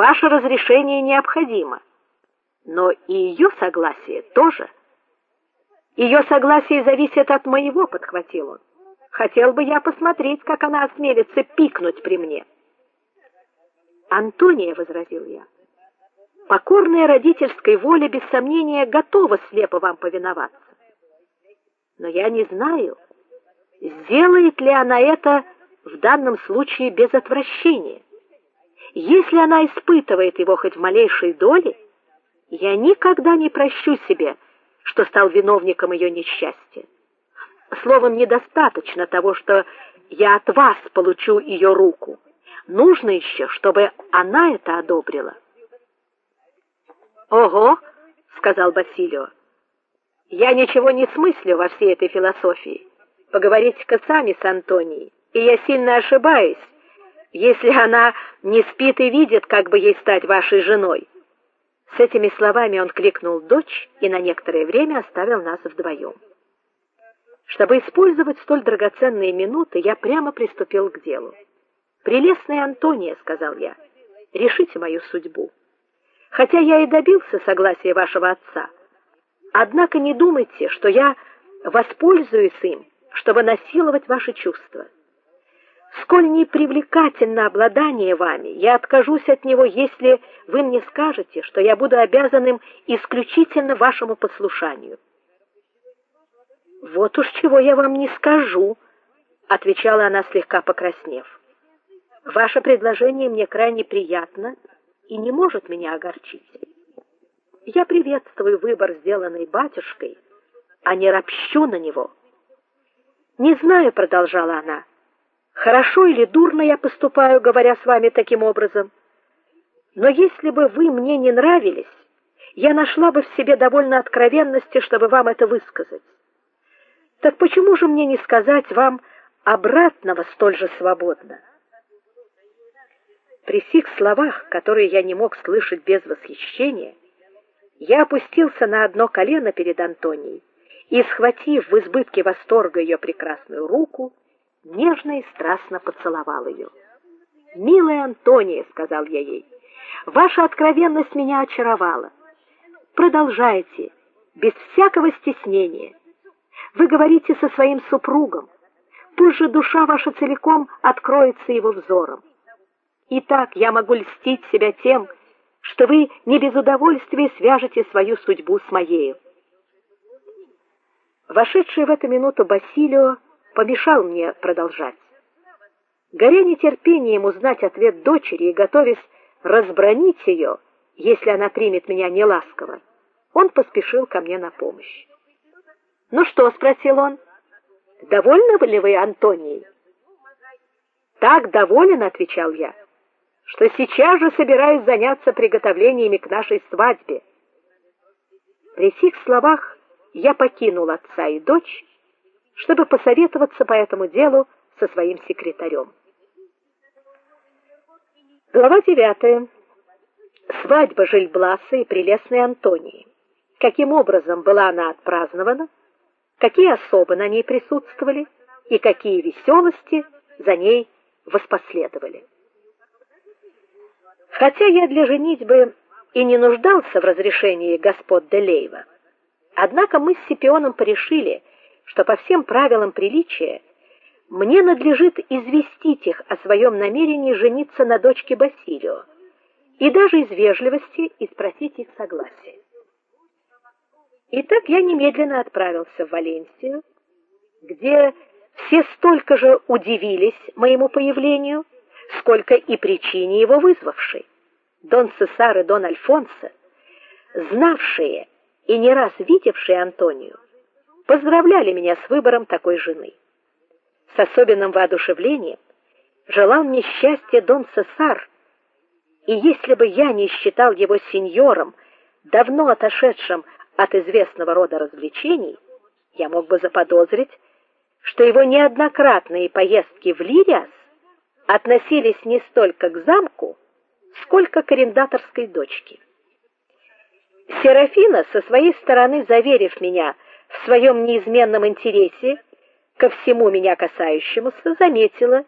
Ваше разрешение необходимо, но и ее согласие тоже. Ее согласие зависит от моего, подхватил он. Хотел бы я посмотреть, как она осмелится пикнуть при мне. Антония возразил я. Покорная родительской воле без сомнения готова слепо вам повиноваться. Но я не знаю, сделает ли она это в данном случае без отвращения. Если она испытывает его хоть в малейшей доле, я никогда не прощу себе, что стал виновником ее несчастья. Словом, недостаточно того, что я от вас получу ее руку. Нужно еще, чтобы она это одобрила. Ого, сказал Басилио. Я ничего не смыслю во всей этой философии. Поговорите-ка сами с Антонией. И я сильно ошибаюсь, если она не спит и видит, как бы ей стать вашей женой. С этими словами он кликнул дочь и на некоторое время оставил нас вдвоем. Чтобы использовать столь драгоценные минуты, я прямо приступил к делу. Прелестная Антония, сказал я. Решите мою судьбу. Хотя я и добился согласия вашего отца, однако не думайте, что я воспользуюсь им, чтобы насиловать ваши чувства. Сколь не привлекательно обладание вами, я откажусь от него, если вы мне скажете, что я буду обязанным исключительно вашему послушанию. Вот уж чего я вам не скажу, отвечала она слегка покраснев. Ваше предложение мне крайне приятно и не может меня огорчить. Я приветствую выбор, сделанный батюшкой, а не ропщу на него. Не знаю, продолжала она, хорошо или дурно я поступаю, говоря с вами таким образом. Но если бы вы мне не нравились, я нашла бы в себе довольно откровенности, чтобы вам это высказать. Так почему же мне не сказать вам обратного столь же свободно? При сих словах, которые я не мог слышать без восхищения, я опустился на одно колено перед Антонией и, схватив в избытке восторга ее прекрасную руку, нежно и страстно поцеловал ее. "Милая Антония", сказал я ей. "Ваша откровенность меня очаровала. Продолжайте без всякого стеснения. Вы говорите со своим супругом. Пусть же душа ваша целиком откроется его взором. И так я могу льстить себя тем, что вы не без удовольствия свяжете свою судьбу с моей. Вошедший в эту минуту Басилио помешал мне продолжать. Горя нетерпением узнать ответ дочери и готовясь разбронить ее, если она примет меня неласково, он поспешил ко мне на помощь. "Ну что?" спросил он. "Довольны ли вы Антонией?" "Так доволен", отвечал я, "что сейчас же собираюсь заняться приготовлениями к нашей свадьбе". При сих словах я покинул отца и дочь чтобы посоветоваться по этому делу со своим секретарем. Глава 9. Свадьба Жильбласа и прелестной Антонии. Каким образом была она отпразднована? Какие особы на ней присутствовали и какие веселости за ней воспоследовали? Хотя я для женитьбы и не нуждался в разрешении господ Делейва, однако мы с Сипионом порешили, что по всем правилам приличия мне надлежит известить их о своем намерении жениться на дочке Басилио и даже из вежливости и спросить их согласия. Итак, я немедленно отправился в Валенсию, где все столько же удивились моему появлению, сколько и причине его вызвавшей. Дон Цесар и Дон Альфонсо, знавшие и не раз видевшие Антонию, поздравляли меня с выбором такой жены. С особенным воодушевлением желал мне счастья Дон Цесар, и если бы я не считал его сеньором, давно отошедшим от известного рода развлечений, я мог бы заподозрить, что его неоднократные поездки в Лириас относились не столько к замку, сколько к арендаторской дочке. Серафина со своей стороны, заверив меня, в своем неизменном интересе ко всему меня касающемуся заметила,